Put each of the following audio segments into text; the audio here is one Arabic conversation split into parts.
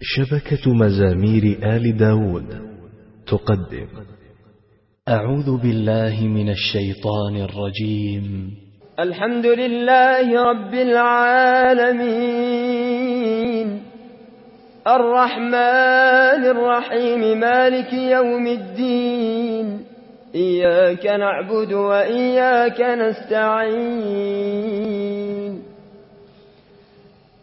شبكة مزامير آل داود. تقدم. أعوذ بالله من الشيطان الرجيم. الحمد لله رب العالمين. الرحمن الرحيم مالك يوم الدين. إياك نعبد وإياك نستعين.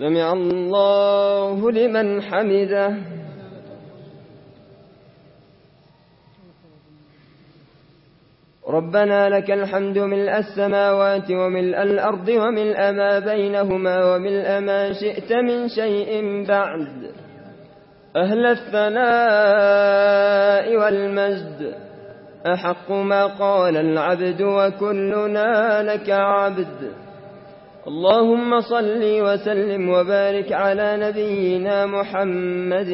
سمع الله لمن حمده. ربنا لك الحمد ملء السماوات وملء الأرض وملء ما بينهما وملء ما شئت من شيء بعد. أهل الثناء والمجد. أحق ما قال العبد وكلنا لك عبد. اللهم صل وسلم وبارك على نبينا محمد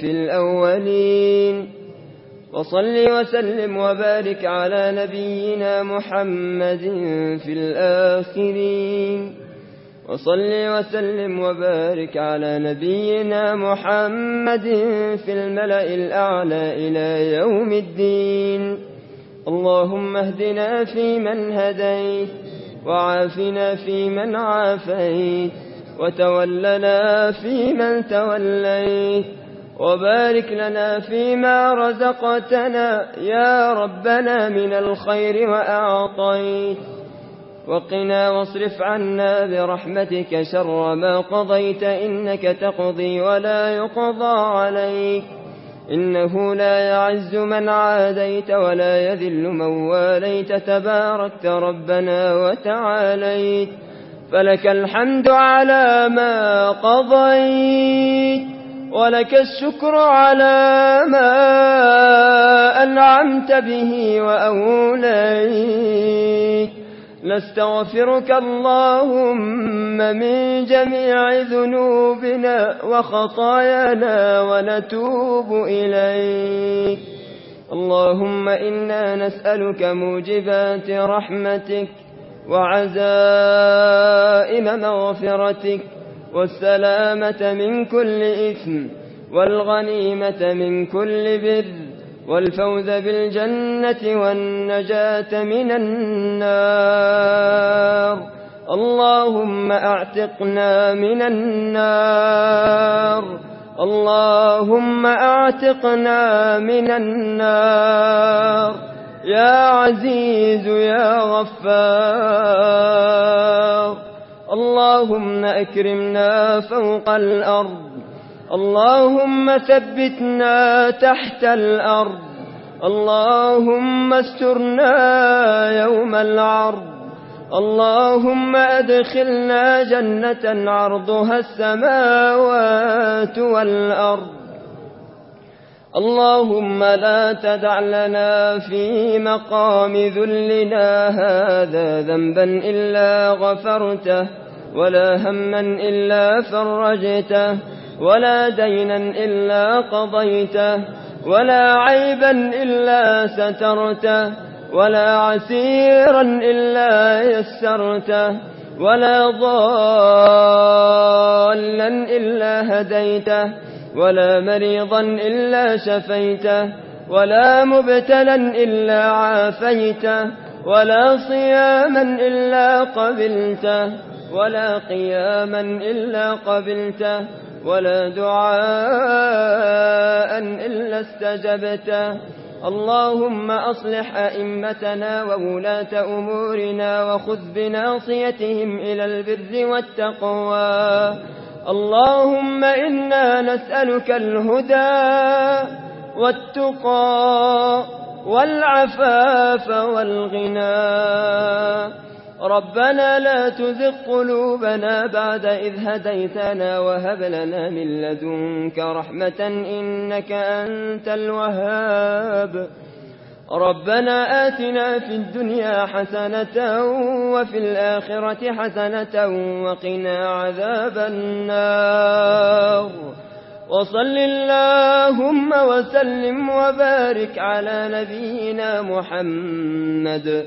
في الأولين. وصل وسلم وبارك على نبينا محمد في الآخرين. وصل وسلم وبارك على نبينا محمد في الملأ الأعلى إلى يوم الدين. اللهم اهدنا في من هديت. وعافنا في من عافيت وتولنا في من توليت وبارك لنا فيما رزقتنا يا ربنا من الخير وأعطيت وقنا واصرف عنا برحمتك شر ما قضيت إنك تقضي ولا يقضى عليك إنه لا يعز من عاديت ولا يذل من واليت. تبارك ربنا وتعاليت. فلك الحمد على ما قضيت. ولك الشكر على ما أنعمت به وأوليت. نستغفرك اللهم من جميع ذنوبنا وخطايانا ونتوب إليك. اللهم إنا نسألك موجبات رحمتك وعزائم مغفرتك والسلامة من كل إثم والغنيمة من كل بر. والفوز بالجنة والنجاة من النار. اللهم أعتقنا من النار. اللهم أعتقنا من النار. يا عزيز يا غفار. اللهم أكرمنا فوق الأرض. اللهم ثبتنا تحت الأرض. اللهم استرنا يوم العرض. اللهم أدخلنا جنة عرضها السماوات والأرض. اللهم لا تدع لنا في مقام ذلنا هذا ذنبا إلا غفرته ولا هما إلا فرجته. ولا دينا إلا قضيته ولا عيبا إلا سترته ولا عسيرا إلا يسرته ولا ضالا إلا هديته ولا مريضا إلا شفيته ولا مبتلا إلا عافيته ولا صياما إلا قبلته ولا قياما إلا قبلته. ولا دعاء إلا استجبته اللهم أصلح أئمتنا وولاة أمورنا وخذ بناصيتهم إلى البر والتقوى. اللهم إنا نسألك الهدى والتقى والعفاف والغنى. ربنا لا تزغ قلوبنا بعد إذ هديتنا وهب لنا من لدنك رحمة إنك أنت الوهاب. ربنا آتنا في الدنيا حسنة وفي الآخرة حسنة وقنا عذاب النار. وصل اللهم وسلم وبارك على نبينا محمد.